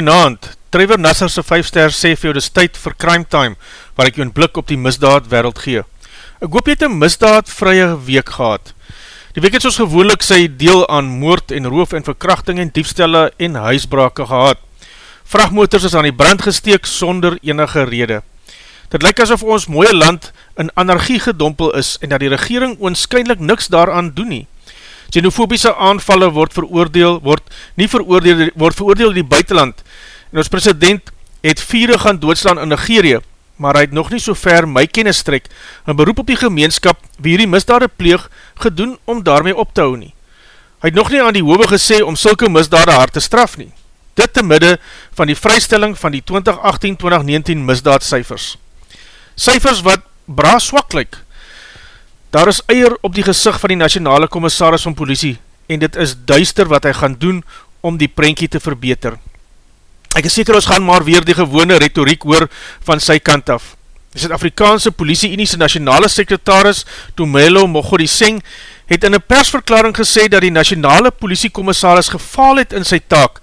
Goeienaand, Trevor Nasser sy 5 ster sê vir jou dis tyd vir crime time, waar ek jou een blik op die misdaad wereld gee. Ek hoop jy het een misdaad vrye week gehad. Die week het soos gewoonlik sy deel aan moord en roof en verkrachting en diefstelle en huisbrake gehad. Vrachtmotors is aan die brand gesteek sonder enige rede. Dit lyk asof ons mooie land in anarchie gedompel is en dat die regering oonskynlik niks daaraan doen nie. Xenofobiese aanvalle word veroordeel, word nie veroordeel, word veroordeel in die buitenland. En ons president het vierde gaan doodslaan in Nigeria, maar hy het nog nie so ver my kennis trek, een beroep op die gemeenskap wie hierdie misdade pleeg gedoen om daarmee op te hou nie. Hy het nog nie aan die hoove gesê om sulke misdade hard te straf nie. Dit te midde van die vrystelling van die 2018-2019 misdaadcijfers. Cijfers wat bra swak lyk, Daar is eier op die gezicht van die nationale commissaris van politie en dit is duister wat hy gaan doen om die prentjie te verbeter. Ek is seker ons gaan maar weer die gewone retoriek hoor van sy kant af. Die Zuid-Afrikaanse politie-Uniese nationale sekretaris Tomelo Mogodi Singh het in een persverklaring gesê dat die nationale politiekommissaris gefaal het in sy taak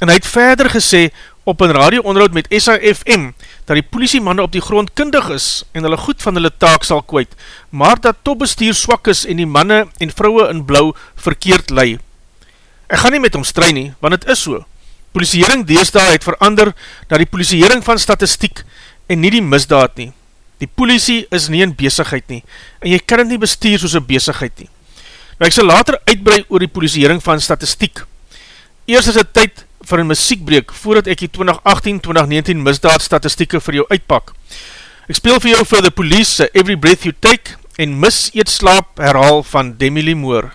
en hy het verder gesê op een radio-onderhoud met SAFM dat die politiemanne op die grond kundig is en hulle goed van hulle taak sal kwijt, maar dat topbestuur swak is en die manne en vrouwe in blauw verkeerd lei. Ek gaan nie met hom strui nie, want het is so. Polisiering deesdaal het verander na die polisiering van statistiek en nie die misdaad nie. Die politie is nie in bezigheid nie, en jy kan het nie bestuur soos een bezigheid nie. Nou ek sal later uitbrei oor die polisiering van statistiek. Eerst is het tyd vir een muziekbreek voordat ek die 2018-2019 misdaad statistieke vir jou uitpak. Ek speel vir jou vir The Police, Every Breath You Take en Mis Eet Slaap herhaal van Demi Lee Moore.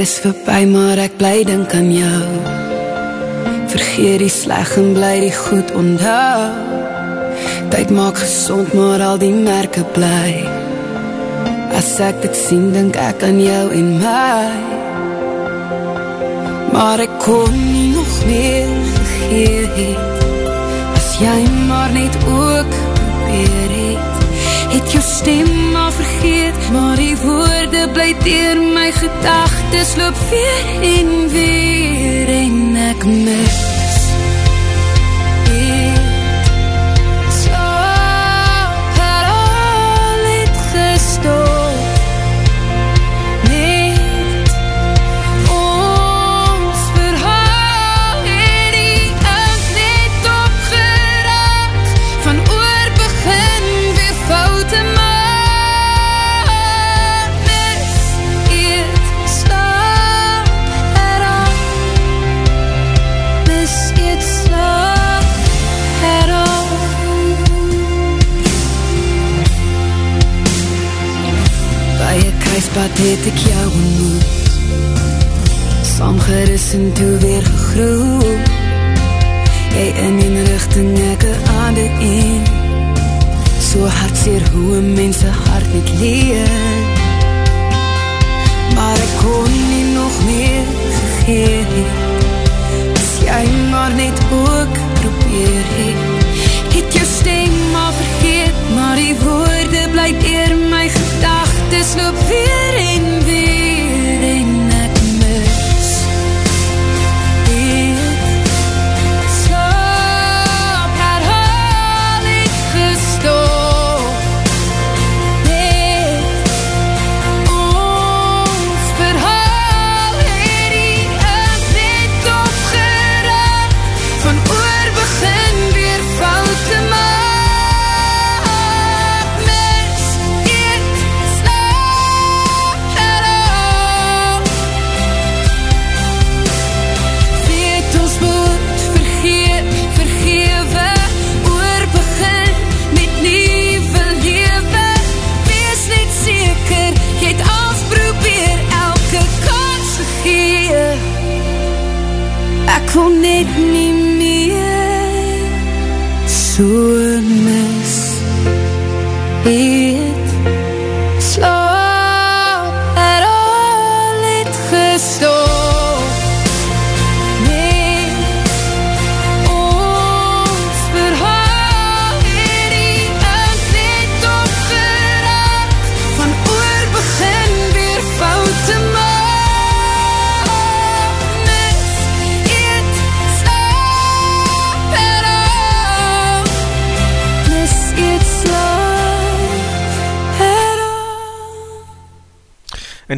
Is voorbij, maar ek bly denk aan jou. Vergeer die sleg en bly die goed onthou. Tyd maak gezond, maar al die merke bly. As ek dit sien, denk ek aan jou en my. Maar ek kon nie nog meer vergeer het. As jy maar net ook probeer het Het jou stem al vergeet Maar die woorde bly dier my gedagtes Loop weer en weer en ek mis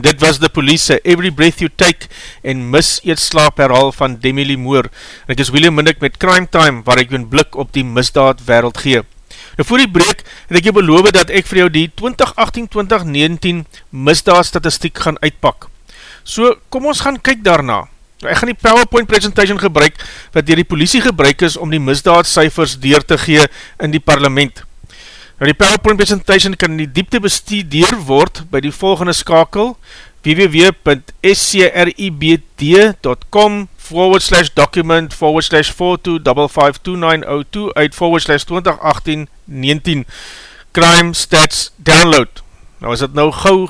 En dit was de police, Every Breath You Take en Mis Eet Slaap herhaal van Demi Lee Moore. En ek is William Minnick met Crime Time, waar ek een blik op die misdaad wereld gee. Nou voor die breek het ek jou beloof dat ek vir jou die 2018-2019 misdaad statistiek gaan uitpak. So kom ons gaan kyk daarna. Nou, ek gaan die PowerPoint presentation gebruik wat dier die politie gebruik is om die misdaadcijfers deur te gee in die parlement. Nou die PowerPoint presentation kan in die diepte bestudeer word by die volgende skakel www.scribd.com forward slash document forward slash 42552902 uit forward slash 2018-19 crime stats download. Nou as dit nou gauw,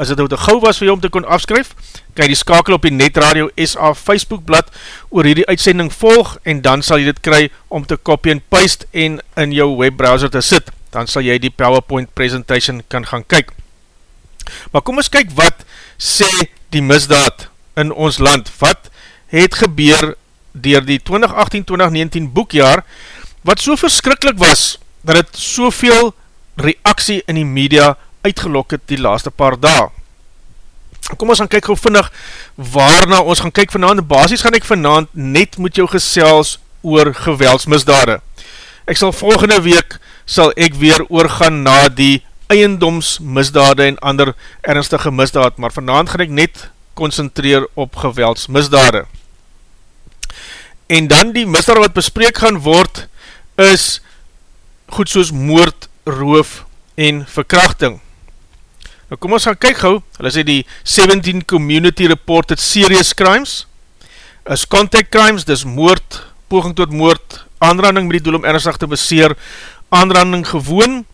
as dit nou te gauw was vir jou om te kon afskryf, kan jy die skakel op die Netradio SA Facebookblad oor hierdie uitsending volg en dan sal jy dit kry om te copy en paste en in jou webbrowser te sit. Dan sal jy die PowerPoint presentation kan gaan kyk. Maar kom ons kyk wat sê die misdaad in ons land. Wat het gebeur dier die 2018-2019 boekjaar wat so verskrikkelijk was dat het soveel reaksie in die media uitgelok het die laaste paar dae. Kom ons gaan kyk gauw vinnig waarna ons gaan kyk vanavond. Basis gaan ek vanavond net met jou gesels oor geweldsmisdade. Ek sal volgende week sal ek weer oorgaan na die eiendomsmisdade en ander ernstige misdaad, maar vanavond gaan ek net concentreer op geweldsmisdade. En dan die misdade wat bespreek gaan word, is goed soos moord, roof en verkrachting. Nou kom ons gaan kyk gauw, hulle sê die 17 Community Reported Serious Crimes, is Contact Crimes, dis moord, poging tot moord, aanranding met die doel om ernstig te beseer, aanranding gewoon,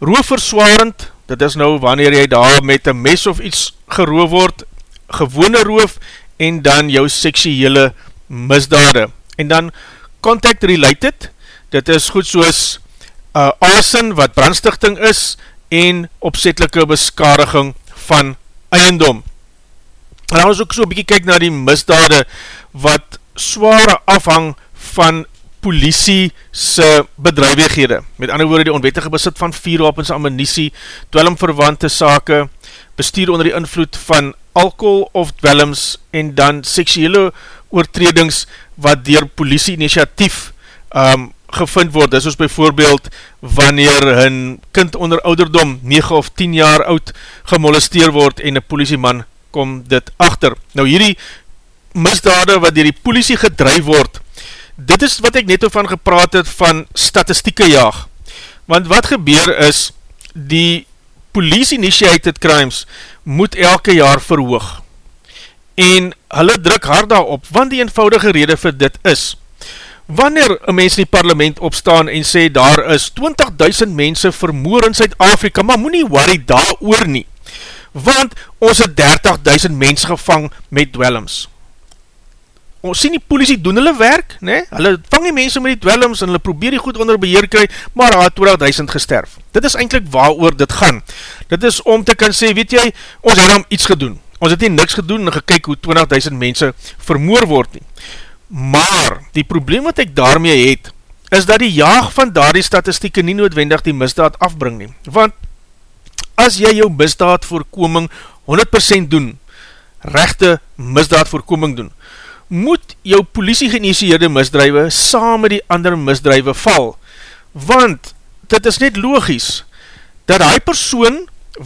roofverswarend, dit is nou wanneer jy daar met een mes of iets geroof word, gewone roof, en dan jou seksuele misdade. En dan contact related, dit is goed soos uh, asen wat brandstichting is, en opzetelike beskadiging van eiendom. En dan ons ook so bykie kyk na die misdade, wat zware afhang van politie se bedrijwighede. Met ander woorde die onwettige besit van vierwapens, ammunisie, dwelmverwante sake, bestuur onder die invloed van alcohol of dwelms en dan seksuele oortredings wat dier politie initiatief um, gevind word. Dis ons bijvoorbeeld wanneer hun kind onder ouderdom 9 of 10 jaar oud gemolesteer word en een politieman kom dit achter. Nou hierdie misdade wat dier die politie gedrijf word, dit is wat ek net van gepraat het van statistieke jaag. Want wat gebeur is, die police initiated crimes moet elke jaar verhoog. En hulle druk hard daarop, want die eenvoudige rede vir dit is, wanneer een mens in die parlement opstaan en sê, daar is 20.000 mense vermoor in Zuid-Afrika, maar moet nie worry daar oor nie, want ons het 30.000 mens gevang met dwellings ons sien die politie doen hulle werk, nee? hulle vang die mense met die dwellings en hulle probeer die goed onder beheer kry, maar hy het 20.000 gesterf. Dit is eindelijk waar dit gaan. Dit is om te kan sê, weet jy, ons het om iets gedoen. Ons het nie niks gedoen en gekyk hoe 20.000 mense vermoor word nie. Maar, die probleem wat ek daarmee het, is dat die jaag van daar die statistieke nie noodwendig die misdaad afbring nie. Want, as jy jou misdaad voorkoming 100% doen, rechte misdaad voorkoming doen, moet jou politie geïnitieerde misdrijwe saam met die ander misdrijwe val. Want, dit is net logisch, dat hy persoon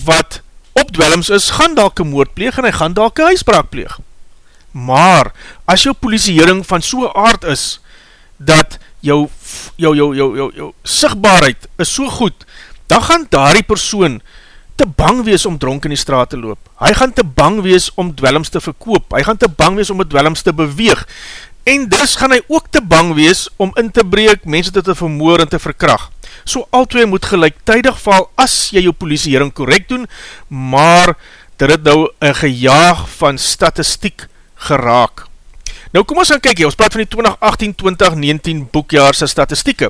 wat opdwellings is, gaan dalke moord pleeg en hy gaan dalke huisbraak pleeg. Maar, as jou politiehering van soe aard is, dat jou, jou, jou, jou, jou, jou sigtbaarheid is so goed, dan gaan daar die persoon te bang wees om dronk in die straat te loop. Hy gaan te bang wees om dwellings te verkoop. Hy gaan te bang wees om met dwellings te beweeg. En dus gaan hy ook te bang wees om in te breek, mense te te vermoor en te verkrag. So al twee moet gelijktijdig val as jy jou politiehering correct doen, maar dit het nou een gejaag van statistiek geraak. Nou kom ons gaan kyk, ons praat van die 2018-2019 boekjaarse statistieke.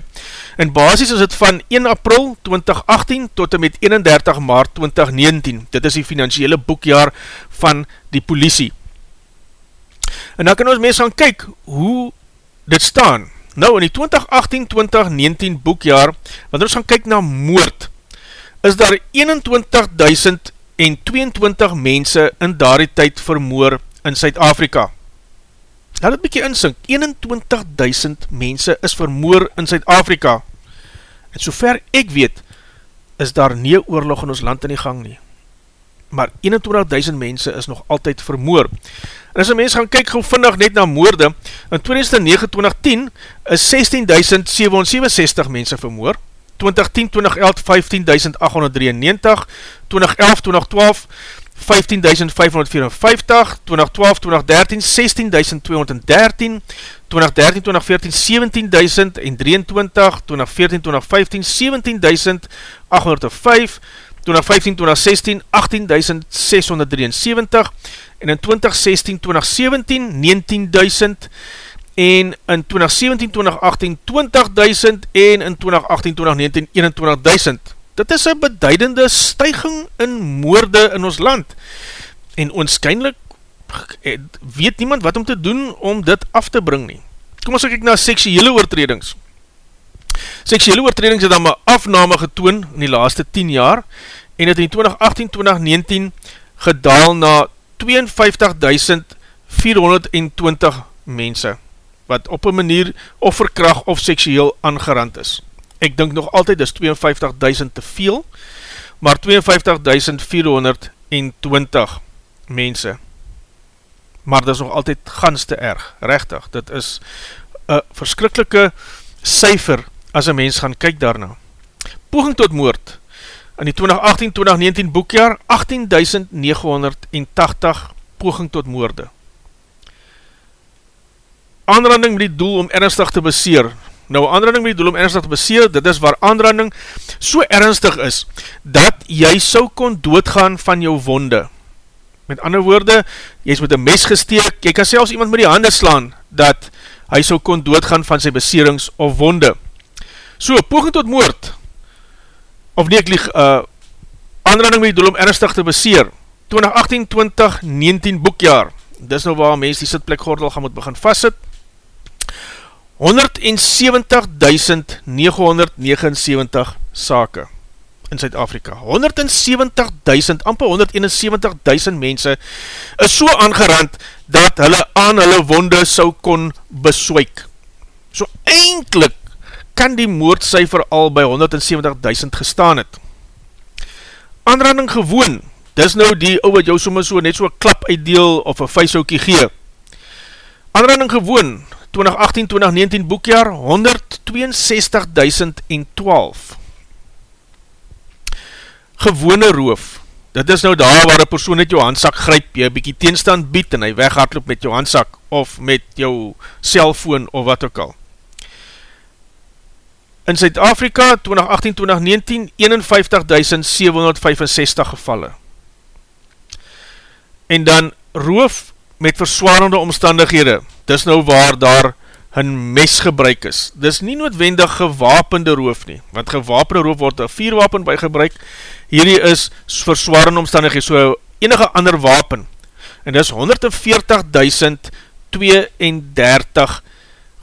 In basis is het van 1 april 2018 tot en met 31 maart 2019. Dit is die financiële boekjaar van die politie. En dan kan ons mes gaan kyk hoe dit staan. Nou in die 2018-2019 boekjaar, wanneer ons gaan kyk na moord, is daar 21.022 mense in daardie tyd vermoor in Suid-Afrika. Laat het bykie insink, 21.000 mense is vermoor in Zuid-Afrika. En sover ek weet, is daar nie oorlog in ons land in die gang nie. Maar 21.000 mense is nog altyd vermoor. En as een mens gaan kyk gevindig net na moorde, in 2009-2010 is 16.767 mense vermoor, 2010, 2011, 15.893, 2011, 2012, 15.554, 2012, 2013, 16.213, 2013, 2014, 17.023, 2014, 2015, 17.805, 2015, 2016, 18.673, en in 2016, 2017, 19.000, en in 2017, 2018, 20.000, en in 2018, 2019, 21.000 dit is een beduidende stuiging in moorde in ons land. En onskynlik eh, weet niemand wat om te doen om dit af te bring nie. Kom ons kyk na seksuele oortredings. Seksuele oortredings het dan my afname getoon in die laaste 10 jaar en het in 2018-2019 gedaal na 52.420 mense wat op een manier of verkracht of seksueel aangerand is ek dink nog altyd is 52.000 te veel, maar 52.420 mense. Maar dit is nog altyd gans te erg, rechtig. Dit is een verskrikkelike cijfer as een mens gaan kyk daarna. Poging tot moord in die 2018-2019 boekjaar 18.980 poging tot moorde. Aanranding met die doel om ernstig te beseer. Nou, aanranding met die doel om ernstig te beseer, dit is waar aanranding so ernstig is, dat jy so kon doodgaan van jou wonde. Met ander woorde, jy is met een mes gesteek, jy kan selfs iemand met die handen slaan, dat hy so kon doodgaan van sy beserings of wonde. So, poging tot moord, of nie ek lieg, uh, aanranding met die doel om ernstig te beseer, 2018-2019 boekjaar, dis nou waar mens die sitplekgordel gaan moet begin vastsit, 170.979 sake in Zuid-Afrika. 170.000, amper 171.000 mense is so aangerand dat hulle aan hulle wonde sou kon beswyk. So eindelijk kan die moordcijfer al by 170.000 gestaan het. Aanranding gewoon, dis nou die ou wat jou soms so net so klap uitdeel of een vuishoukie gee. Aanranding gewoon, 2018-2019 boekjaar, 162.012 gewone roof, dit is nou daar waar een persoon net jou handsak gryp, jy bykie teenstand bied en hy weghardloop met jou handsak of met jou cellfoon of wat ook al. In Zuid-Afrika 2018-2019 51.765 gevalle. En dan roof met verswarende omstandighede, dis nou waar daar hun mes gebruik is. Dis nie noodwendig gewapende roof nie, want gewapende roof word een vierwapen by gebruik, hierdie is verswarende omstandigheid, so enige ander wapen, en dis 140.032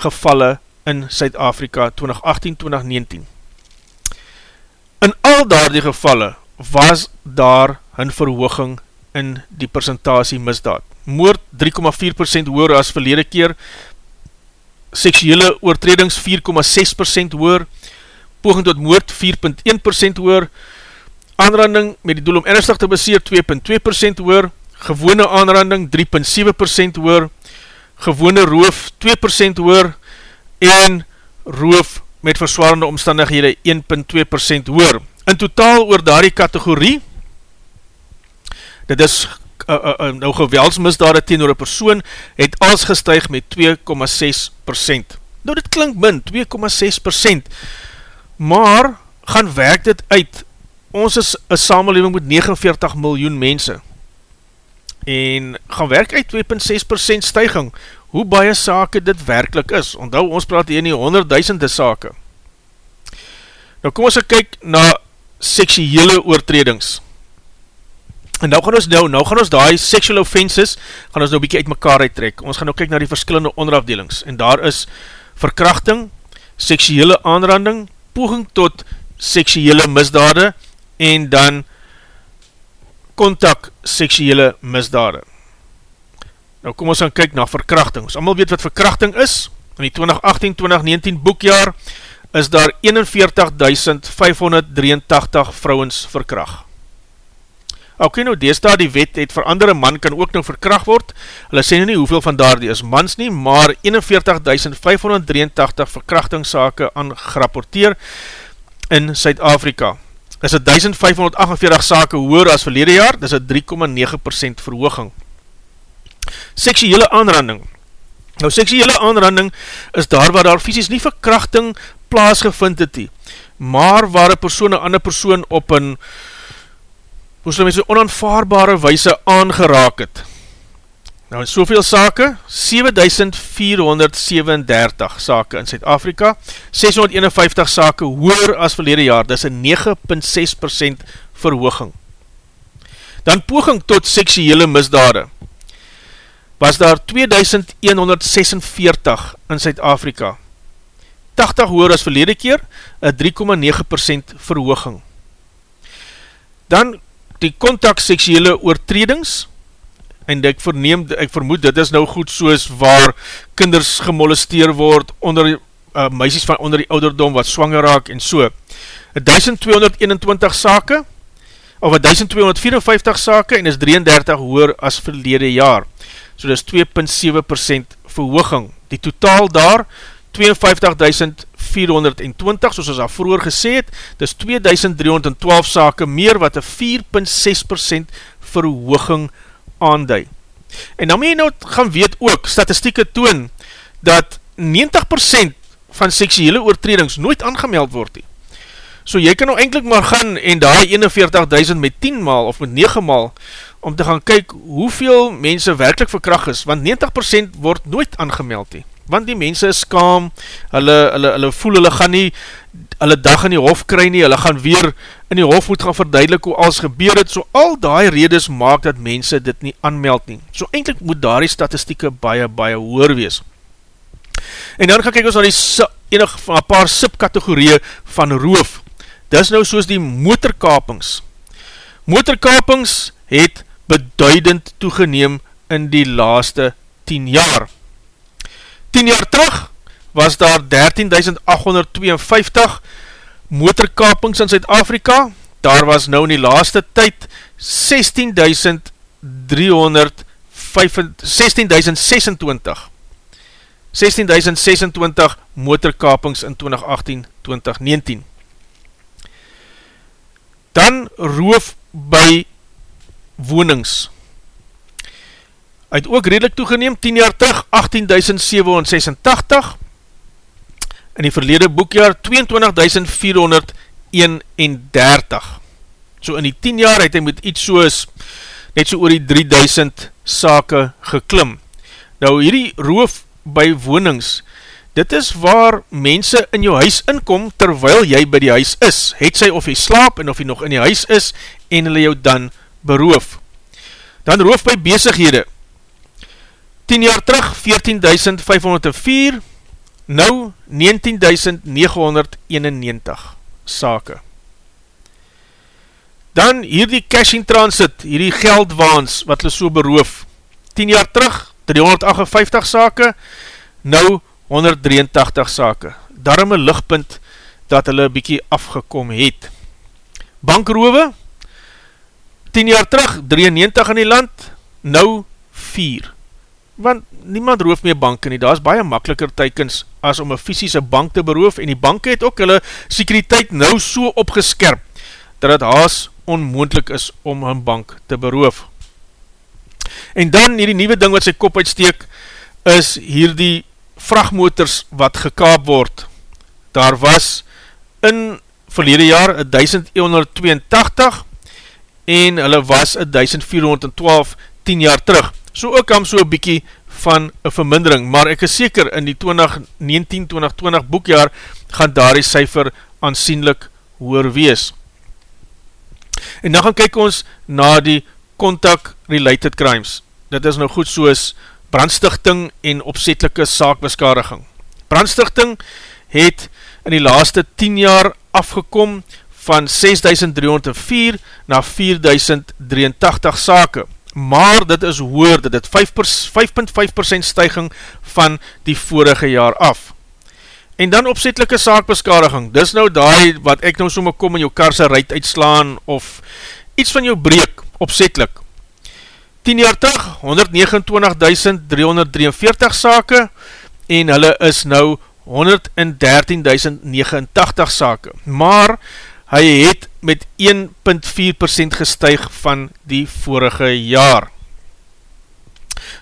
gevalle in Suid-Afrika 2018-2019. In al daar die gevalle was daar hun verhooging in die percentage misdaad. Moord 3,4% hoor as verlede keer, seksuele oortredings 4,6% hoor, poging tot moord 4,1% hoor, aanranding met die doel om ernstig te baseer 2,2% hoor, gewone aanranding 3,7% hoor, gewone roof 2% hoor, en roof met verswarende omstandighede 1,2% hoor. In totaal oor daardie kategorie, dit is uh, uh, nou geweldsmisdade teen oor een persoon, het als gestuig met 2,6%. Nou dit klink min, 2,6%, maar gaan werk dit uit, ons is een samenleving met 49 miljoen mense, en gaan werk uit 2,6% stuiging, hoe baie sake dit werkelijk is, onthou ons praat hier nie honderdduisende sake. Nou kom ons kyk na seksuele oortredings, En nou gaan ons nou, nou gaan ons die sexual offenses, gaan ons nou bykie uit mekaar uittrek. Ons gaan nou kyk na die verskillende onderafdelings. En daar is verkrachting, seksuele aanranding, poging tot seksuele misdade, en dan kontak seksuele misdade. Nou kom ons gaan kyk na verkrachting. Ons allemaal weet wat verkrachting is. In die 2018-2019 boekjaar is daar 41.583 vrouwens verkracht. Ok, nou deesdaad die wet het vir andere man kan ook nou verkracht word. Hulle sê nou nie hoeveel van daar die is mans nie, maar 41.583 verkrachtingssake aangerapporteer in Suid-Afrika. Is het 1548 sake hoor as verlede jaar, dis het 3,9% verhooging. Seksuele aanranding. Nou, seksuele aanranding is daar waar daar fysisk nie verkrachting plaasgevind het die, maar waar een persoon een ander persoon op een hulle met so onaanvaarbare weise aangeraak het. Nou in soveel sake, 7437 sake in Zuid-Afrika, 651 sake hoer as verlede jaar, dis een 9.6% verhooging. Dan poging tot seksuele misdade, was daar 2146 in Zuid-Afrika, 80 hoer as verlede keer, een 3,9% verhooging. Dan die contact seksuele oortredings, en ek verneem, ek vermoed, dit is nou goed soos waar kinders gemolesteer word, onder uh, meisies van onder die ouderdom wat swanger raak en so. 1221 sake, of 1254 sake, en is 33 hoor as verlede jaar. So dit is 2,7% verhooging. Die totaal daar, 52.400 2420, soos as al vroeger gesê het, dis 2312 sake meer wat een 4.6% verhooging aanduid. En dan moet jy nou gaan weet ook, statistieke toon, dat 90% van seksuele oortredings nooit aangemeld word nie. So jy kan nou eindelijk maar gaan en daar 41.000 met 10 maal of met 9 maal om te gaan kyk hoeveel mense werkelijk verkracht is, want 90% word nooit aangemeld nie. Want die mense is skaam, hulle, hulle, hulle voel hulle gaan nie, hulle dag in die hof kry nie, hulle gaan weer in die hof moet gaan verduidelik hoe alles gebeur het, so al die redes maak dat mense dit nie aanmeld nie. So eindelijk moet daar die statistieke baie, baie hoor wees. En dan gaan kyk ons na die enig van een paar subkategorieën van roof. Dit is nou soos die motorkapings. Motorkapings het beduidend toegeneem in die laaste 10 jaar. 10 jaar terug was daar 13.852 motorkapings in Zuid-Afrika. Daar was nou in die laaste tyd 16.026 16.026 motorkapings in 2018-2019. Dan roof by wonings. Uit ook redelijk toegeneem, 10 jaar terug, 18.786. In die verlede boekjaar, 22.431. So in die 10 jaar het hy met iets soos, net so oor die 3000 sake geklim. Nou hierdie roof by wonings, dit is waar mense in jou huis inkom terwyl jy by die huis is. Het sy of jy slaap en of jy nog in die huis is en hulle jou dan beroof. Dan roof by bezighede. 10 jaar terug 14.504, nou 19.991 sake. Dan hierdie cash in transit, hierdie geldwaans wat hulle so beroof. 10 jaar terug 358 sake, nou 183 sake. Daarom een lichtpunt dat hulle bykie afgekom het. Bankrove, 10 jaar terug, 93 in die land, nou 4. Want niemand roof meer banken nie, daar is baie makkeliker teikens as om een fysische bank te beroof en die bank het ook hulle sekuriteit nou so opgeskerp, dat het haas onmoendlik is om hun bank te beroof. En dan hierdie nieuwe ding wat sy kop uitsteek, is hierdie vrachtmotors wat gekaap word. Daar was in verlede jaar 1182 en hulle was 1412 10 jaar terug. So ook kam so bykie van een vermindering, maar ek is seker in die 2019-2020 boekjaar gaan daar die cijfer aansienlik hoor wees. En dan gaan kyk ons na die contact related crimes. Dit is nou goed soos brandstichting en opzetelike saakbeskadiging. Brandstichting het in die laaste 10 jaar afgekom van 6.304 na 4.083 sake. Maar dit is hoor, dit het 5.5% stijging van die vorige jaar af. En dan opzetelike saakbeskadiging, dis nou daai wat ek nou so my kom in jou karse ruit uitslaan of iets van jou breek, opzetelik. 10 jaar terug, 129.343 sake en hulle is nou 113.089 sake. Maar hy het met 1.4% gestuig van die vorige jaar.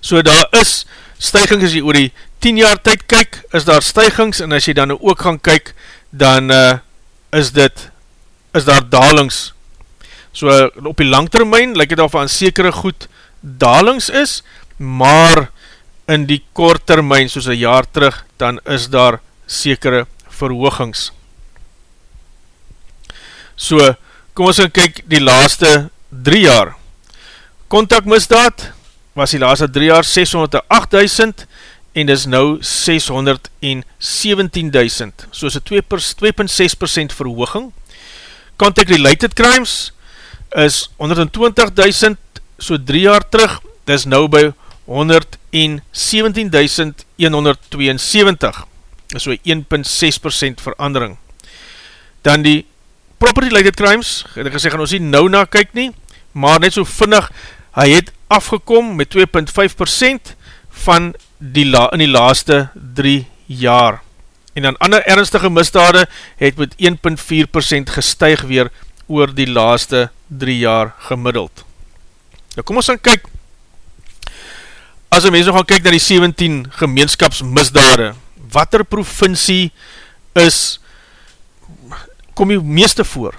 So daar is stuigings as jy oor die 10 jaar tyd kyk, is daar stuigings en as jy dan ook gaan kyk, dan uh, is dit, is daar dalings So op die langtermijn lyk het al van sekere goed dalings is, maar in die kort termijn, soos een jaar terug, dan is daar sekere verhoogings. So, kom ons gaan kyk die laaste drie jaar. Contact was die laaste drie jaar 608.000 en dis nou 617.000. So is 2.6% verhooging. Contact related crimes is 120.000 so 3 jaar terug, dis nou by 117.172 is so 1.6% verandering dan die property related crimes het ek gesê gaan ons nie nou na kyk nie maar net so vinnig hy het afgekom met 2.5% van die la, in die laaste 3 jaar En dan ander ernstige misdade het met 1.4% gestuig weer oor die laaste 3 jaar gemiddeld. Nou kom ons gaan kyk, as een mens nog gaan kyk na die 17 gemeenskapsmisdade, wat er provincie is, kom jy meeste voor.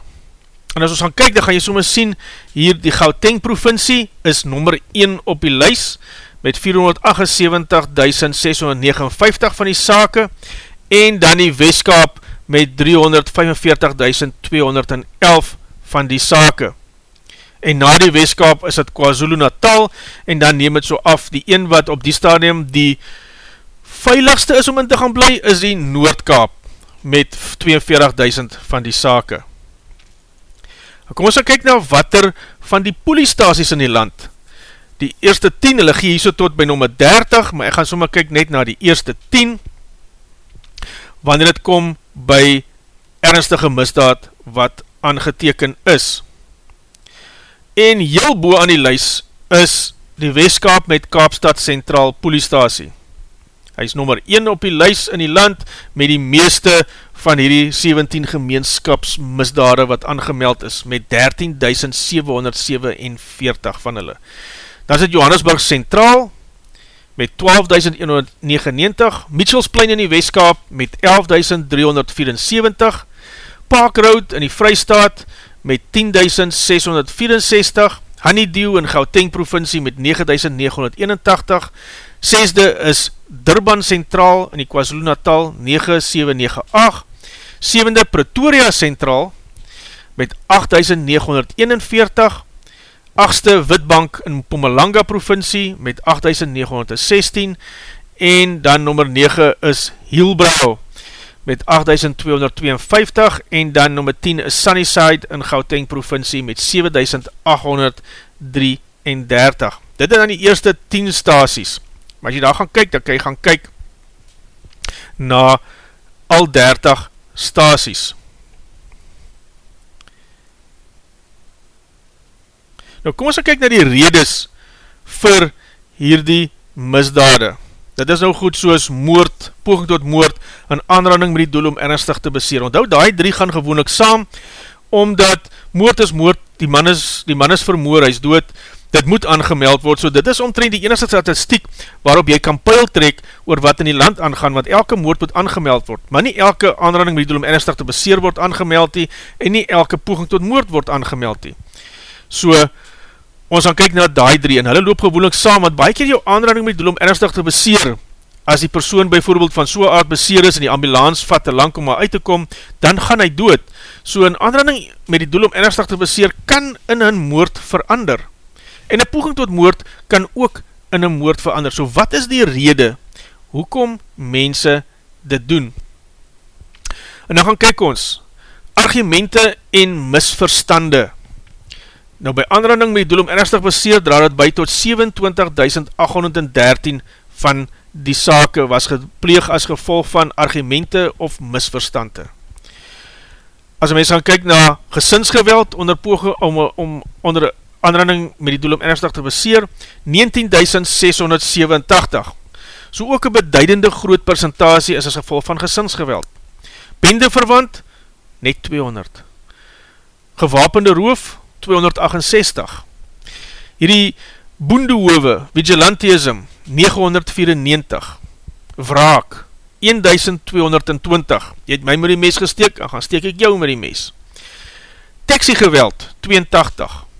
En as ons gaan kyk, dan gaan jy soms sien, hier die Gauteng provincie is nummer 1 op die lys, met 478.659 van die sake, en dan die Westkaap met 345.211 van die sake. En na die Westkaap is het KwaZulu Natal, en dan neem het so af, die een wat op die stadium die veiligste is om in te gaan bly, is die Noordkaap, met 42.000 van die sake. Kom ons gaan kyk nou wat er van die poliestasies in die land. Die eerste 10, hulle gee hier so tot by nummer 30, maar ek gaan sommer kyk net na die eerste 10, wanneer het kom by ernstige misdaad wat aangeteken is. En heel boe aan die lys is die Westkaap met Kaapstad Centraal Poliestasie. Hy is nummer 1 op die lys in die land met die meeste van hierdie 17 gemeenskapsmisdade wat aangemeld is met 13.747 van hulle. Dan is het Johannesburg Centraal met 12.199, Mitchellsplein in die Westkaap met 11.374, Park Road in die Vrystaat met 10.664, Honeydew in Gauteng provincie met 9.981, Sesde is Durban Centraal in die KwaZulu Natal 9798, Sevende Pretoria Centraal met 8941, Achtste Witbank in Pumalanga provincie met 8916 en dan nummer 9 is Hielbrau met 8252 en dan nummer 10 is Sunnyside in Gauteng provincie met 7833. Dit is dan die eerste 10 staties. Maar as jy daar gaan kyk, dan kan jy gaan kyk na al 30 staties. Nou kom ons gaan kyk na die redes vir hierdie misdade. Dit is nou goed soos moord, poging tot moord, en aanranding met die doel om ernstig te beseer. Onthou, die drie gaan gewoonlik saam, omdat moord is moord, die man is, die man is vermoor, hy is dood, dit moet aangemeld word, so dit is omtrent die enigste statistiek waarop jy kan peil trek oor wat in die land aangaan, want elke moord moet aangemeld word, maar nie elke aanranding met die doel om ernstig te beseer word aangemeld nie, en nie elke poging tot moord word aangemeld nie. So, ons gaan kyk na die drie, en hulle loop gewoonlik saam, want baie keer jou aanranding met die doel om ernstig te beseer, as die persoon bijvoorbeeld van so'n aard beseer is, en die ambulance vat te lang om maar uit te kom, dan gaan hy dood. So, een aanranding met die doel om ernstig te beseer, kan in een moord verander. En een poging tot moord kan ook in een moord verander. So wat is die rede, hoekom mense dit doen? En dan gaan kyk ons, argumente en misverstande. Nou by aanranding met die doel om ernstig beseer, draad het by tot 27.813 van die sake was gepleeg as gevolg van argumente of misverstande. As een mens gaan kyk na gesinsgeweld onder poging om, om onder aanranding met die doel om ernstig te beseer, 19.687. So ook een beduidende groot percentage is as gevolg van gesinsgeweld. Bende verwant, net 200. Gewapende roof, 268. Hierdie boendehove, vigilantism, 994. Wraak, 1220. Jy het my met die mes gesteek, dan gaan steek ek jou met die mes. Taxi geweld, 82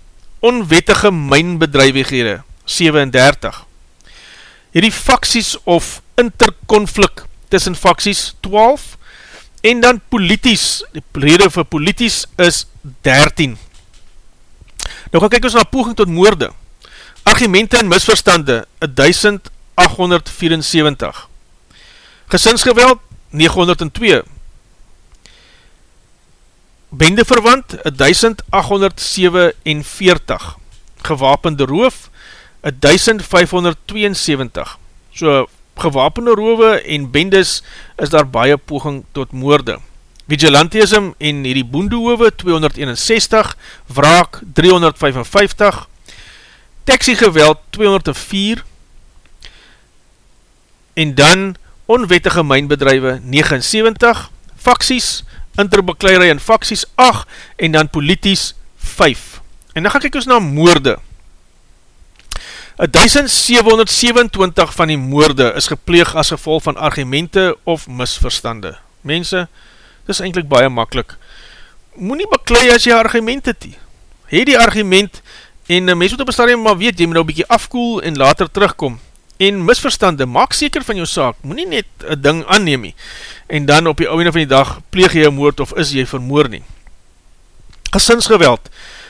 onwettige mynbedrijvighede 37 hierdie faksies of interkonflik tussen faksies 12 en dan polities die rede vir polities is 13 nou gaan kyk ons na poging tot moorde. Argumente en misverstande 1874 gesinsgeweld 902 Bende verwant 1847 Gewapende roof 1572 So gewapende rove en bendes is daar baie poging tot moorde. Vigilantism en hierdie boendehove 261 Wraak 355 Taxi geweld 204 En dan onwettige mijnbedrijwe 79, faksies, interbekleierij en faksies 8, en dan polities 5. En dan gaan kyk ons na moorde. 1727 van die moorde is gepleeg as gevolg van argumente of misverstande. Mense, dit is eindelijk baie makkelijk. Moe nie beklei as jy argumente die. He die argument, en mens moet op een stadium maar weet, jy moet nou bykie afkoel en later terugkom. En misverstande, maak seker van jou saak, moet nie net een ding aanneem nie. En dan op die ouwene van die dag, pleeg jy moord of is jy vermoor nie. Gesinsgeweld,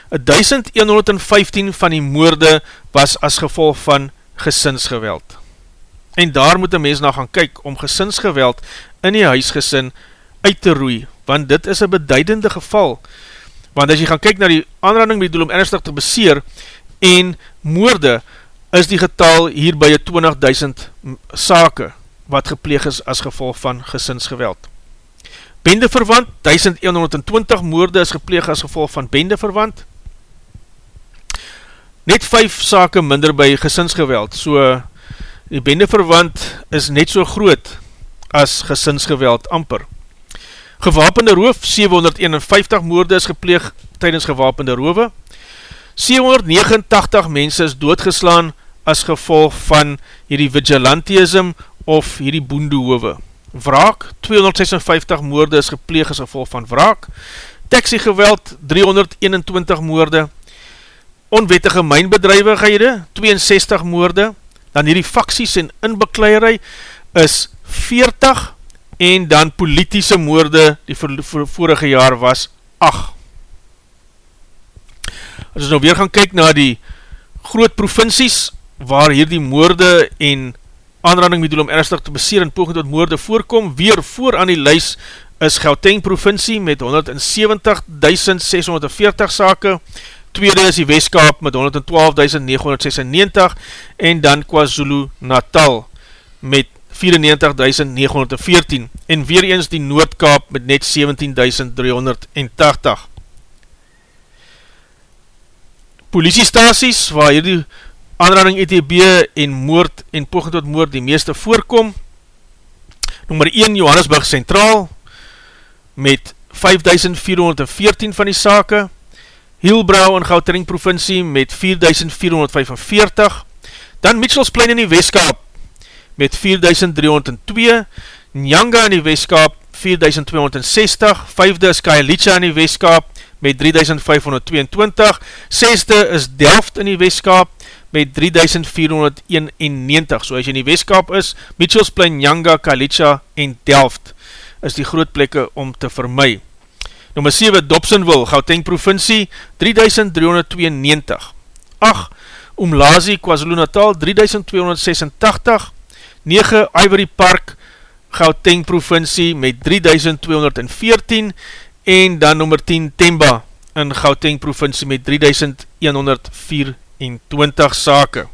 1115 van die moorde was as gevolg van gesinsgeweld. En daar moet een mens na gaan kyk om gesinsgeweld in die huisgesin uit te roei, want dit is een beduidende geval. Want as jy gaan kyk na die aanranding met die doel om ernstig te beseer en moorde, is die getal hier by 20.000 sake wat gepleeg is as gevolg van gesinsgeweld. Bendeverwant, 1120 moorde is gepleeg as gevolg van bendeverwant, net 5 sake minder by gesinsgeweld, so die bendeverwant is net so groot as gesinsgeweld amper. Gewapende roof, 751 moorde is gepleeg tydens gewapende rove, 789 mense is doodgeslaan as gevolg van hierdie vigilantism of hierdie boendehove. Wraak, 256 moorde is gepleeg as gevolg van wraak, taxi geweld, 321 moorde, onwettige mijnbedrijwighede, 62 moorde, dan hierdie faksies en inbekleierij is 40 en dan politische moorde die vorige jaar was 8. As ons nou weer gaan kyk na die groot provincies waar hierdie moorde en aanranding met doel om ernstig te beseer en poging tot moorde voorkom, weer voor aan die lys is Gauteng provincie met 170.640 sake, tweede is die Westkaap met 112.996 en dan KwaZulu Natal met 94.914 en weer eens die Noordkaap met net 17.380. Politiestasies waar hierdie aanrading ETB en moord en poging tot moord die meeste voorkom. Nummer 1 Johannesburg Centraal met 5414 van die sake, Hielbrau in Gautering provincie met 4445, dan Mitchellsplein in die Westkaap met 4302, Nyanga in die Westkaap 4260, vijfde is Kailicha in die Westkaap met 3522, sesde is Delft in die Westkaap met 3491, so as jy in die Westkaap is, Mitchellsplein, Nyanga, Kailicha en Delft is die groot plekke om te vermy. Nummer 7, Dobsonville, Gauteng provincie, 3392. 8, Umlazi, KwaZulu Natal, 3286. 9, Ivory Park, Gauteng provincie, met 3214. En dan nummer 10, Temba, in Gauteng provincie, met 3124 sake.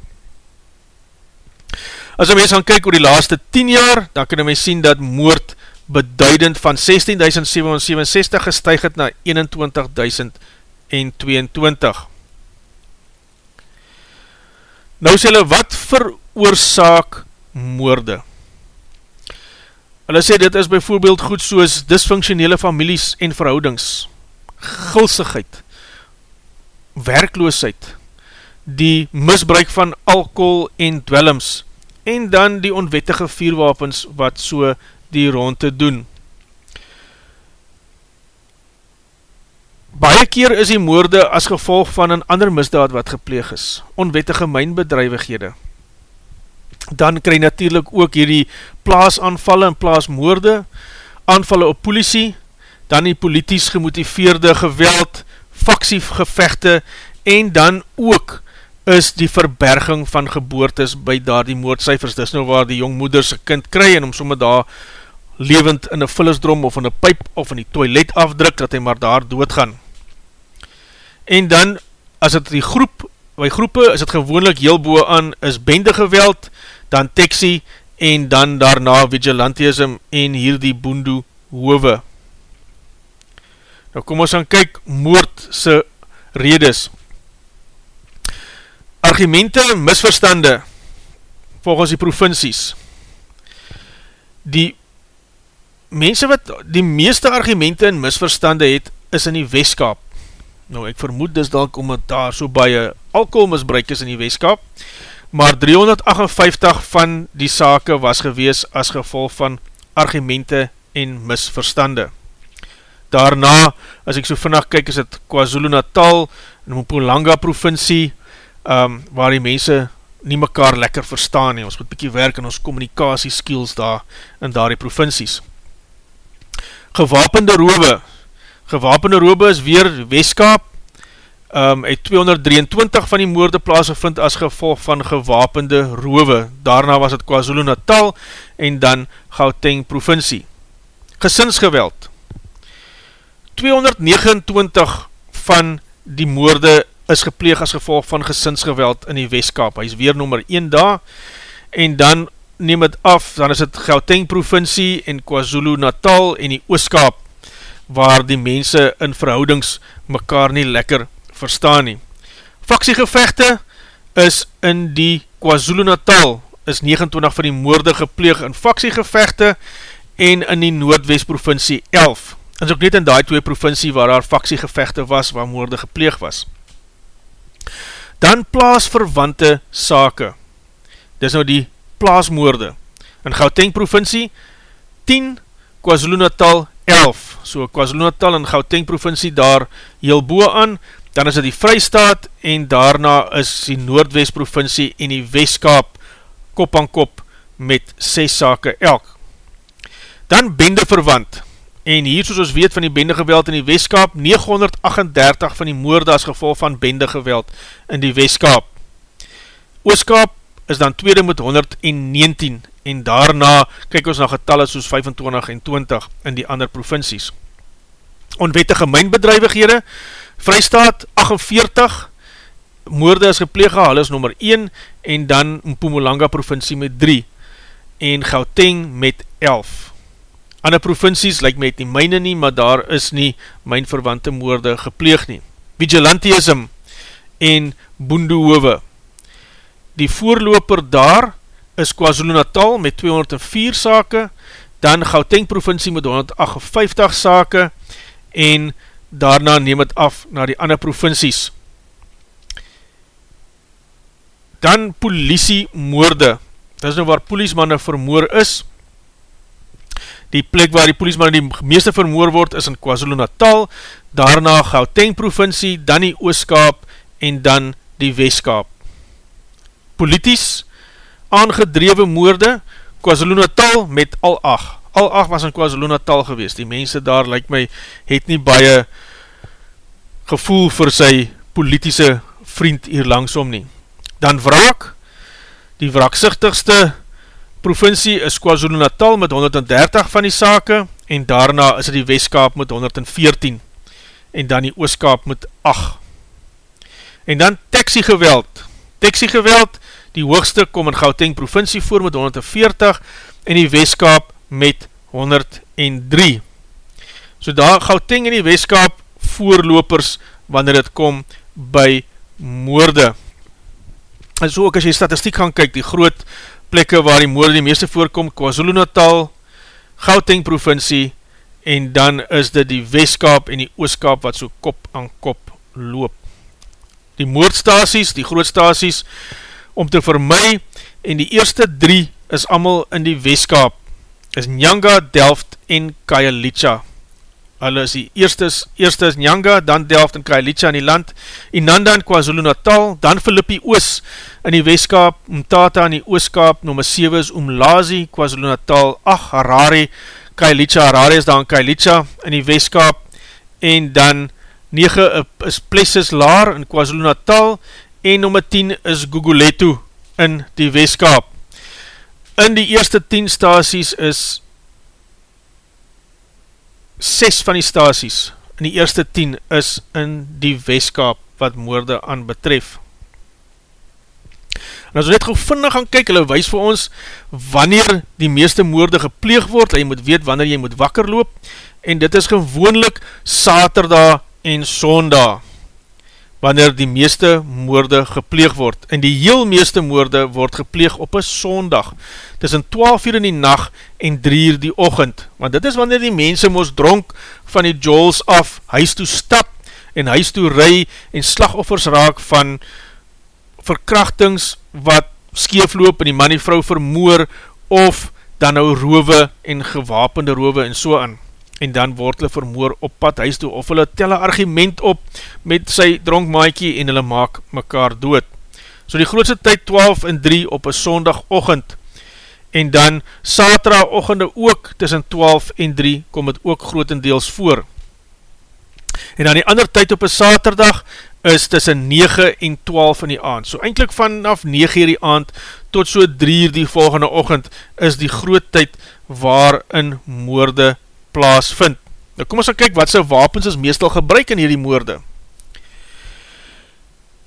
As een mens gaan kyk oor die laaste 10 jaar, dan kan een mens sien dat moord beduidend van 16.767 gestuig het na 21.022. Nou sê hulle, wat veroorzaak moorde? Hulle sê, dit is bijvoorbeeld goed soos dysfunctionele families en verhoudings, gulsigheid, werkloosheid, die misbruik van alcohol en dwellings, en dan die onwettige vierwapens wat so die rond te doen. Baie keer is die moorde as gevolg van een ander misdaad wat gepleeg is, onwettige mijnbedrijvighede. Dan krij natuurlijk ook hierdie plaasanvalle en plaasmoorde, aanvalle op politie, dan die politisch gemotiveerde geweld, faksiegevechte en dan ook is die verberging van geboortes by daar die moordcijfers, dis nou waar die jongmoeder sy kind kry en om somme daar levend in een vullisdrom of in een pijp of in die toilet afdruk, dat hy maar daar doodgaan. En dan, as het die groep, by groepe, is het gewoonlik heel boe aan, is bende geweld, dan taxi, en dan daarna vigilantism, en hier die boendoe hove. Nou kom ons aan kyk, moordse redes. Argumente, misverstande, volgens die provincies, die mense wat die meeste argumente en misverstande het, is in die weeskap. Nou, ek vermoed dis dalk omdat daar so baie alkoholmisbruik is in die weeskap, maar 358 van die sake was gewees as gevolg van argumente en misverstande. Daarna, as ek so vannig kyk, is het KwaZulu Natal in Mpolanga provincie, um, waar die mense nie mekaar lekker verstaan nie. Ons moet bykie werk in ons communicatie skills daar in daar die provincies. Gewapende robe, gewapende robe is weer Westkaap, um, het 223 van die moorde plaas gevind as gevolg van gewapende robe. Daarna was het KwaZulu Natal en dan Gauteng provincie. Gesinsgeweld. 229 van die moorde is gepleeg as gevolg van gesinsgeweld in die Westkaap. Hy is weer nummer 1 daar en dan neem het af, dan is het Gauteng provincie en KwaZulu Natal en die Ooskaap waar die mense in verhoudings mekaar nie lekker verstaan nie. Faksiegevechte is in die KwaZulu Natal is 29 van die moorde gepleeg in faksiegevechte en in die Noordwest provincie 11. En is ook net in die twee provincie waar daar faksiegevechte was waar moorde gepleeg was. Dan plaasverwante sake. Dis nou die plaasmoorde. In Gauteng provincie 10, KwaZulu Natal 11. So KwaZulu Natal en Gauteng provincie daar heel boe aan dan is het die Vrystaat en daarna is die Noordwest provincie en die Westkaap kop aan kop met 6 sake elk. Dan bende verwant en hier soos ons weet van die bende geweld in die Westkaap 938 van die moorde as gevolg van bende geweld in die Westkaap. Ooskaap is dan tweede met 119 en daarna kyk ons na getalle soos 25 en 20 in die ander provincies. Onwettige mijnbedrijvighede Vrystaat 48 moorde is gepleeg, hulle is nummer 1 en dan Mpumalanga provincie met 3 en Gauteng met 11. Ander provincies lyk met nie myne nie, maar daar is nie myn verwante moorde gepleeg nie. Vigilantism en Boendehove. Die voorloper daar is KwaZulu Natal met 204 sake, dan Gauteng provincie met 158 sake en daarna neem het af na die ander provincies. Dan politie moorde, dit is nou waar poliesmanne vermoor is, die plek waar die poliesmanne die meeste vermoor word is in KwaZulu Natal, daarna Gauteng provincie, dan die Ooskaap en dan die Westkaap. Polities aangedrewe moorde, KwaZulu Natal met al 8 al 8 was in KwaZulu Natal gewees, die mense daar, lyk my, het nie baie gevoel vir sy politische vriend hier langsom nie. Dan wraak, die wraaksichtigste provincie is KwaZulu Natal met 130 van die sake, en daarna is het die Westkaap met 114, en dan die Ooskaap met 8. En dan taxi geweld, taxi geweld, die hoogste kom in Gauteng provincie voor met 140, en die Westkaap met 103. So daar Gauteng in die Westkaap voorlopers wanneer het kom by moorde. En so ook as jy statistiek gaan kyk, die groot plekke waar die moorde die meeste voorkom, KwaZulu Natal, Gauteng provincie, en dan is dit die Westkaap en die Ooskaap wat so kop aan kop loop. Die moordstasies, die grootstasies, om te vermy, en die eerste drie is allemaal in die Westkaap, is Nyanga, Delft en Kajalicha. Hulle is die eerste, eerste is Nyanga, dan Delft en Kajalicha in die land, Inanda in KwaZulu Natal, dan Filippi Oos in die Westkaap, Mtata in die Ooskaap, nummer 7 is Umlazi, KwaZulu Natal, 8 Harare, Kajalicha, Harare is daar in Kajalicha in die Westkaap, en dan 9 is Plessis Laar in KwaZulu Natal, en nummer 10 is Guguletu in die Westkaap in die eerste 10 stasies is 6 van die stasies in die eerste 10 is in die Westkaap wat moorde aan betref. En as we net gauw vindig gaan kyk, hulle wees vir ons wanneer die meeste moorde gepleeg word, jy moet weet wanneer jy moet wakker loop, en dit is gewoonlik saterdag en sondag. Wanneer die meeste moorde gepleeg word. En die heel meeste moorde word gepleeg op een sondag, tussen 12 uur in die nacht en 3 uur die ochend. Want dit is wanneer die mense moes dronk van die jowels af, huis toe stap en huis toe ry en slagoffers raak van verkrachtings wat skeefloop en die man die vrou vermoor of dan nou rove en gewapende rove en so aan en dan word hulle vermoor op pad huis toe, of hulle tel een argument op met sy dronkmaaikie en hulle maak mekaar dood. So die grootste tyd 12 en 3 op een sondag ochend, en dan satra ochende ook tussen 12 en 3 kom het ook grotendeels voor. En dan die ander tyd op een saterdag is tussen 9 en 12 in die aand. So eindelijk vanaf 9 uur die aand tot so 3 uur die volgende ochend is die groot tyd waarin moorde plaas vind. Nou kom ons gaan kyk wat sy wapens is meestal gebruik in hierdie moorde.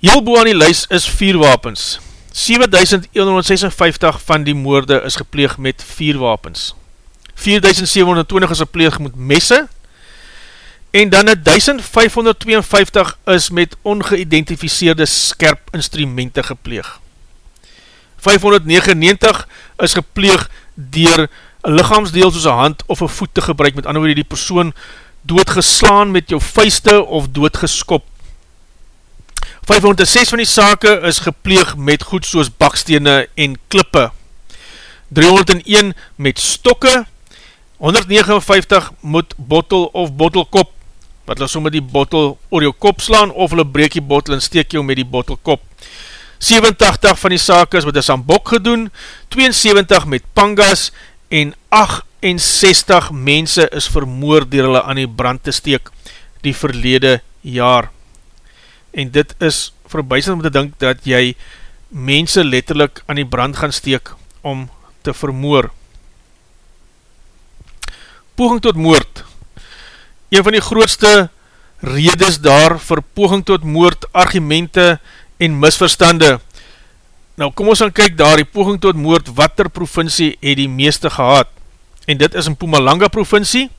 Heel boe aan die lys is vier wapens. 7156 van die moorde is gepleeg met vier wapens. 4720 is gepleeg met messe, en dan 1552 is met ongeïdentificeerde skerp instrumente gepleeg. 599 is gepleeg dier een lichaamsdeel soos een hand of een voet te gebruik, met ander woorde die persoon doodgeslaan met jou vuiste of doodgeskop. 506 van die sake is gepleeg met goed soos bakstene en klippe. 301 met stokke, 159 moet bottel of bottelkop, wat hulle so met die bottel oor jou kop slaan, of hulle breek die bottel en steek jou met die bottelkop. 87 van die sake is met een sambok gedoen, 72 met pangas, en 68 mense is vermoord dier hulle aan die brand te steek die verlede jaar. En dit is verbijsend om te dink dat jy mense letterlik aan die brand gaan steek om te vermoor. Poging tot moord Een van die grootste redes daar vir poging tot moord, argumente en misverstande Nou kom ons gaan kyk daar, die poging tot moord, wat ter provincie het die meeste gehad? En dit is in Pumalanga provincie,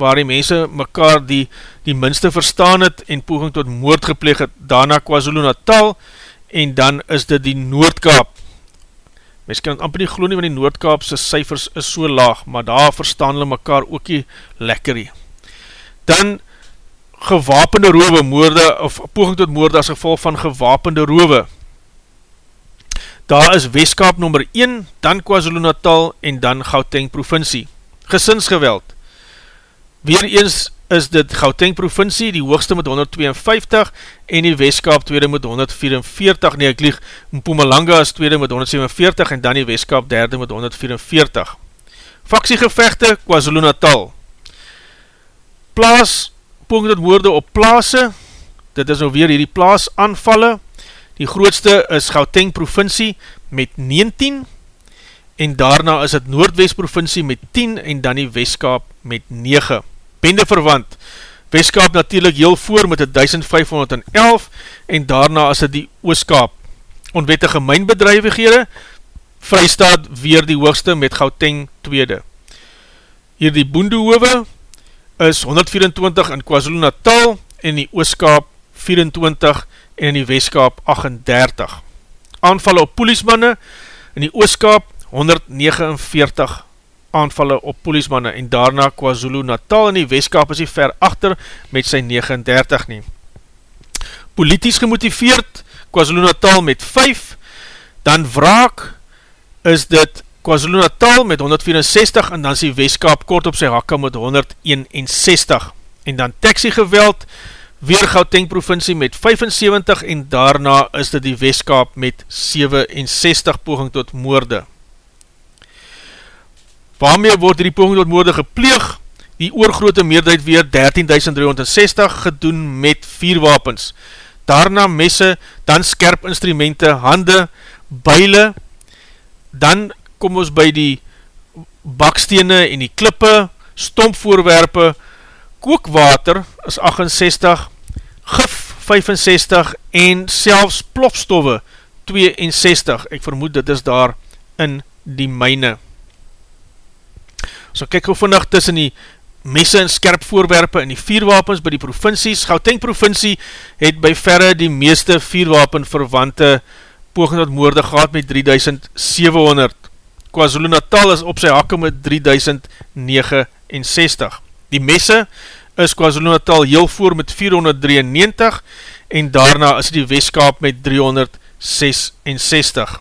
waar die mense mekaar die, die minste verstaan het en poging tot moord gepleeg het, daarna KwaZulu Natal, en dan is dit die Noordkaap. Mens kan het amper nie geloof nie, want die Noordkaapse cijfers is so laag, maar daar verstaan hulle mekaar ook nie lekkerie. Dan gewapende rove, moorde, of poging tot moorde as gevolg van gewapende rove, Daar is Westkaap nummer 1, dan KwaZulu Natal en dan Gauteng provincie. Gesinsgeweld. Weer eens is dit Gauteng provincie, die hoogste met 152 en die Westkaap tweede met 144. Nee, ek lieg, Mpumalanga is tweede met 147 en dan die Westkaap derde met 144. Faksiegevechte, KwaZulu Natal. Plaas, pogend het woorde op plaas, dit is nou weer hierdie plaas aanvallen, Die grootste is Gauteng provincie met 19 en daarna is het Noordwest provincie met 10 en dan die Westkaap met 9. Bende verwant, Westkaap natuurlijk heel voor met 1511 en daarna is het die Ooskaap. Onwettige mijnbedrijvighede, Vrystaat weer die hoogste met Gauteng tweede. Hier die Boendehove is 124 in KwaZulu Natal en die Ooskaap 24 en in die Westkaap 38. Aanvalle op poliesmanne, in die Ooskaap 149 aanvalle op poliesmanne en daarna KwaZulu Natal in die Westkaap is die ver achter met sy 39 nie. Politisch gemotiveerd KwaZulu Natal met 5, dan wraak is dit KwaZulu Natal met 164 en dan is die Westkaap kort op sy hakke met 161 en dan taxi geweld weer Gauteng provincie met 75 en daarna is dit die Westkaap met 67 poging tot moorde. Waarmee word die poging tot moorde gepleeg? Die oorgrote meerderheid weer 13.360 gedoen met vier wapens. Daarna messe, dan skerp instrumente, hande, buile, dan kom ons by die bakstene en die klippe, stompvoorwerpe, kookwater is 68, gif 65 en selfs plofstoffe 62. Ek vermoed dit is daar in die myne. So kyk hoe vannig tussen die messe en skerp voorwerpe in die vierwapens by die provincies. Gauteng provincie het by verre die meeste vierwapen verwante poging tot moorde gehad met 3700. KwaZulu Natal is op sy hakke met 3069. Die messe is KwaZulu Natal heel voor met 493 en daarna is die Westkaap met 366.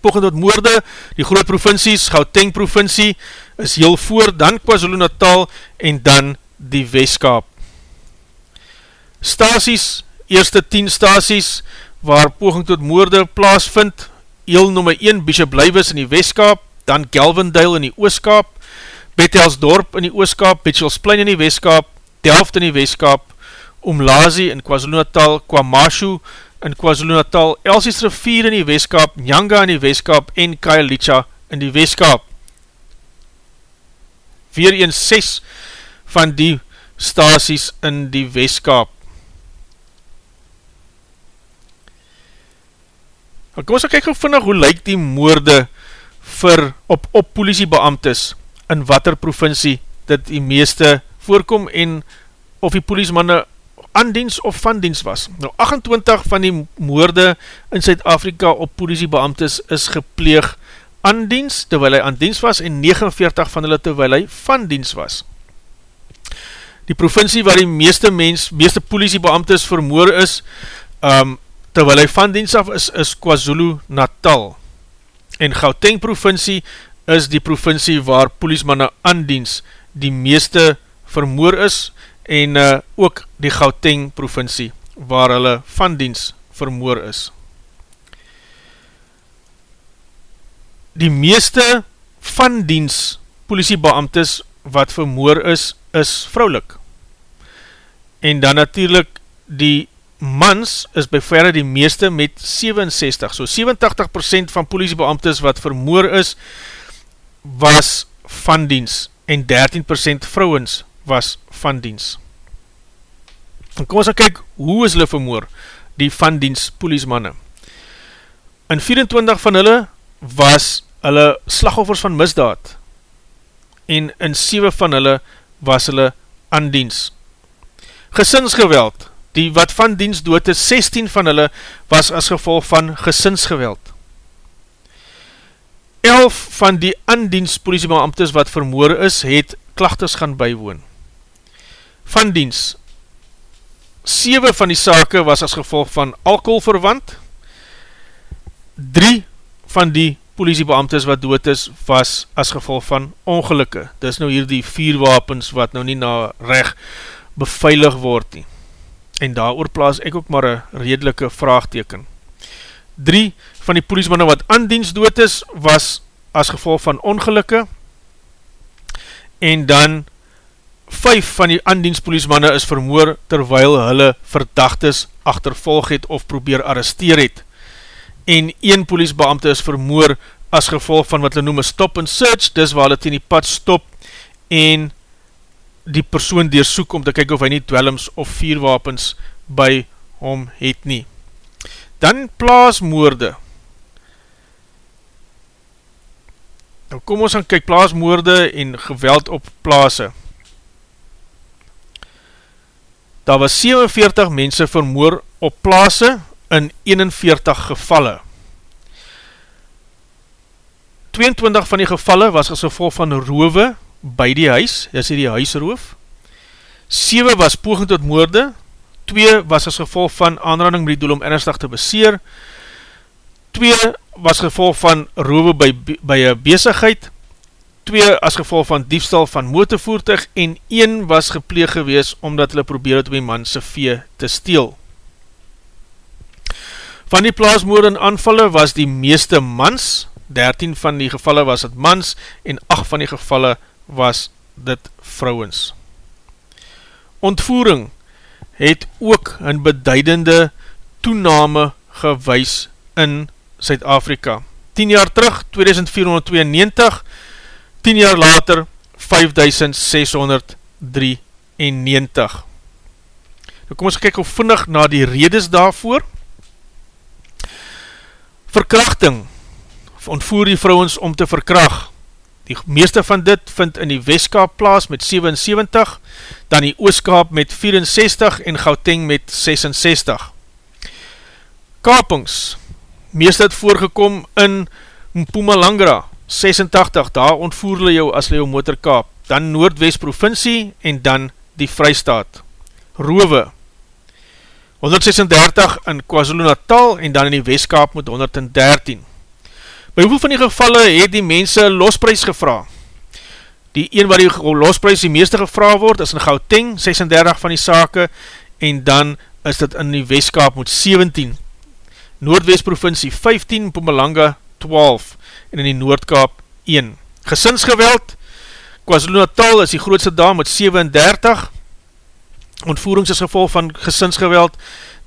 Poging tot moorde, die groot provincies, Gauteng provincie, is heel voor, dan KwaZulu Natal en dan die Westkaap. Stasies, eerste 10 stasies, waar poging tot moorde plaas vind, eel nummer 1 Bishop Blijwes in die Westkaap, dan Galvindale in die Ooskaap, Bethelsdorp in die Ooskaap, Betchelsplein in die Westkaap, Delft in die Westkaap, Umlazi in KwaZulu-Natal, Kwamashu in KwaZulu-Natal, Elsies Rivier in die Westkaap, Nyanga in die Westkaap en Kailicha in die Westkaap. Weer een 6 van die stasies in die Westkaap. Kom ons kyk gauw vinnig hoe lyk die moorde vir op, op politiebeamtes in wat er provincie dit die meeste voorkom en of die politiemanne aandienst of van dienst was. Nou 28 van die moorde in Zuid-Afrika op politiebeamtes is gepleeg aan dienst terwyl hy aan dienst was en 49 van hulle terwyl hy van dienst was. Die provincie waar die meeste mens, meeste politiebeamtes vermoor is, um, terwyl hy van diens af is, is KwaZulu Natal. En Gauteng provincie is die provincie waar poliesmanne aan diens die meeste vermoor is en uh, ook die Gauteng provincie waar hulle van diens vermoor is. Die meeste van diens politiebeamtes wat vermoor is, is vrouwlik. En dan natuurlijk die mans is by verre die meeste met 67, so 87% van politiebeamtes wat vermoor is, was van diens, en 13% vrouwens was van diens. En kom ons gaan kyk, hoe is hulle vermoor, die van diens politiemanne? In 24 van hulle was hulle slagoffers van misdaad, en in 7 van hulle was hulle aan diens. Gesinsgeweld, die wat van dienst dood is, 16 van hulle was as gevolg van gesinsgeweld. 11 van die andienst politiebeamtes wat vermoor is, het klachtes gaan bywoon. Van dienst, 7 van die sake was as gevolg van alcohol verwant, 3 van die politiebeamtes wat dood is, was as gevolg van ongelukke. Dis nou hier die vier wapens wat nou nie na recht beveilig word nie en daar oorplaas ek ook maar een redelike vraagteken. Van die poliesmanne wat aan dienst is, was as gevolg van ongelukke, en dan vijf van die aandienstpoliesmanne is vermoor terwyl hulle verdachtes achtervolg het of probeer arresteer het, en een poliesbeamte is vermoor as gevolg van wat hulle noem stop and search, dis waar hulle ten die pad stop en die persoon deersoek om te kyk of hy nie dwellings of vierwapens by hom het nie. Dan plaasmoorde. Nou kom ons aan kyk plaasmoorde en geweld op plaase. Daar was 47 mense vermoor op plaase in 41 gevalle. 22 van die gevalle was as gevolg van rove by die huis, dis hier die huisroof. 7 was poging tot moorde, 2 was as gevolg van aanranding met die doel om ernstig te beseer, 2 was gevolg van rove by, by een bezigheid, 2 as gevolg van diefstal van motorvoertuig en 1 was gepleeg gewees omdat hulle probeer het om die man sy vee te steel. Van die plaasmoorde en aanvalle was die meeste mans, 13 van die gevalle was het mans en 8 van die gevalle was dit vrouwens. Ontvoering het ook een beduidende toename gewys in Suid-Afrika. 10 jaar terug, 2492, 10 jaar later, 5693. Nou kom ons kyk hoe vindig na die redes daarvoor. Verkrachting, ontvoer die vrouwens om te verkracht, Die meeste van dit vind in die Westkaap plaas met 77, dan die Ooskaap met 64 en Gauteng met 66. Kapings, meeste het voorgekom in Mpumalanga, 86, daar ontvoer hulle jou as hulle jou motorkaap, dan Noordwest provincie en dan die Vrystaat. Rove, 136 in KwaZulu Natal en dan in die Westkaap met 113. By hoeveel van die gevalle het die mense losprys gevra? Die een wat die losprys die meeste gevra word is in Gauteng, 36 van die sake, en dan is dit in die Westkaap met 17. Noordwest provincie 15, Pumalanga 12, en in die Noordkaap 1. Gesinsgeweld, KwaZulu Natal is die grootste daar met 37, ontvoerings is gevolg van gesinsgeweld,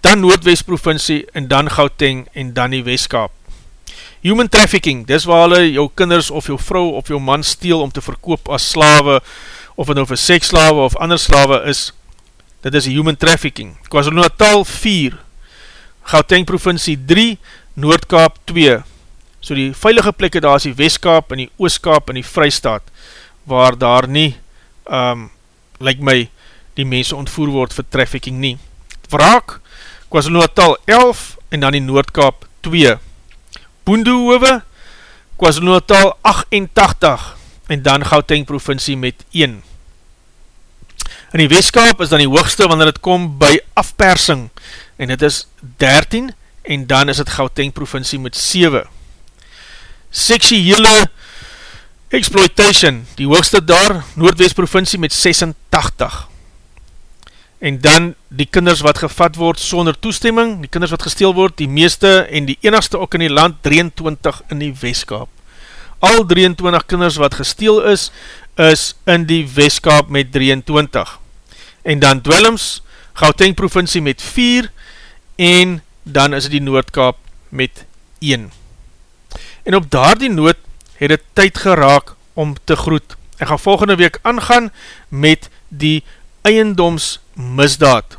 dan Noordwest provincie, en dan Gauteng, en dan die Westkaap. Human trafficking, dis waar hulle jou kinders of jou vrou of jou man steel om te verkoop as slawe, of het nou vir seksslawe of ander slawe is, dit is human trafficking. KwaZulu Natal 4, Gauteng provincie 3, Noordkaap 2, so die veilige plekke daar is die Westkaap en die Ooskaap en die Vrystaat, waar daar nie, um, lyk my, die mense ontvoer word vir trafficking nie. Wraak, KwaZulu Natal 11 en dan die Noordkaap 2, Boendehove, KwaZulu Natal 88 en dan Gauteng provincie met 1. In die Westkaap is dan die hoogste wanneer het kom by afpersing en dit is 13 en dan is het Gauteng provincie met 7. Seksuele exploitation, die hoogste daar, Noordwest provincie met 86 en dan die kinders wat gevat word sonder toestemming, die kinders wat gesteel word, die meeste en die enigste ook in die land, 23 in die Westkaap. Al 23 kinders wat gesteel is, is in die Westkaap met 23. En dan Dwellings, Gauteng provincie met 4 en dan is die Noordkaap met 1. En op daar die nood het het tyd geraak om te groet. Ek gaan volgende week aangaan met die eiendoms misdaad.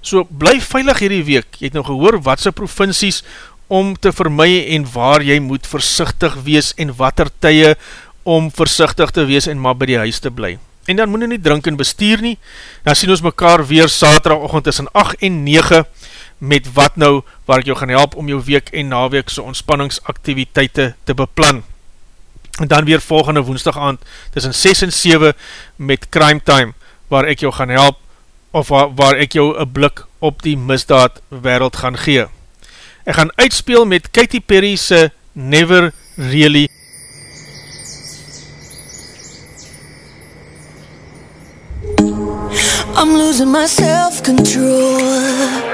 So bly veilig hierdie week, jy het nou gehoor wat sy provincies om te vermy en waar jy moet versichtig wees en wat er tye om versichtig te wees en maar by die huis te bly. En dan moet jy nie drink en bestuur nie, dan sien ons mekaar weer saterdagochtend tussen 8 en 9 met wat nou waar ek jou gaan help om jou week en naweekse ontspanningsaktiviteite te beplan. En dan weer volgende woensdag aand tussen 6 en 7 met Crime Time waar ek jou gaan help of waar, waar ek jou een blik op die misdaad wereld gaan gee. Ek gaan uitspeel met Katy Perry se Never Really I'm losing my self-control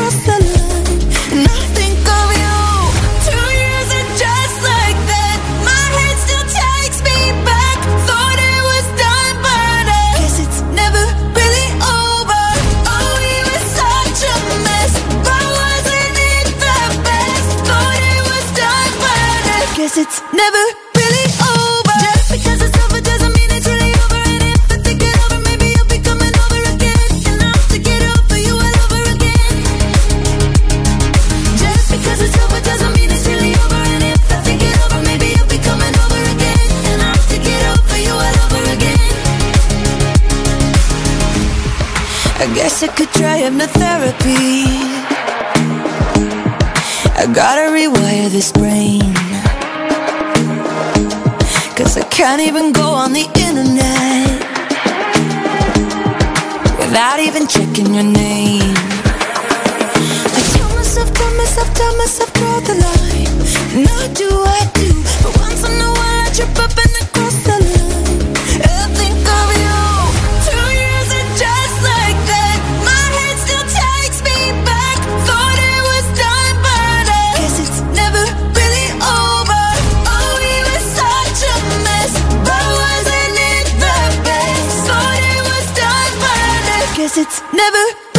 I think it over, doesn't mean it's really over again but to get over maybe I'll be coming over again. And I have to get over you all over again. Just because it's over doesn't mean it's really over. And if I think it over, maybe I'll be coming over again. And I have to get over you all over again. I guess I could try hypnotherapy. I gotta rewire this brain Cause I can't even go on the internet Without even checking your name. I tell myself, tell myself, tell myself, draw the line. Now do I do never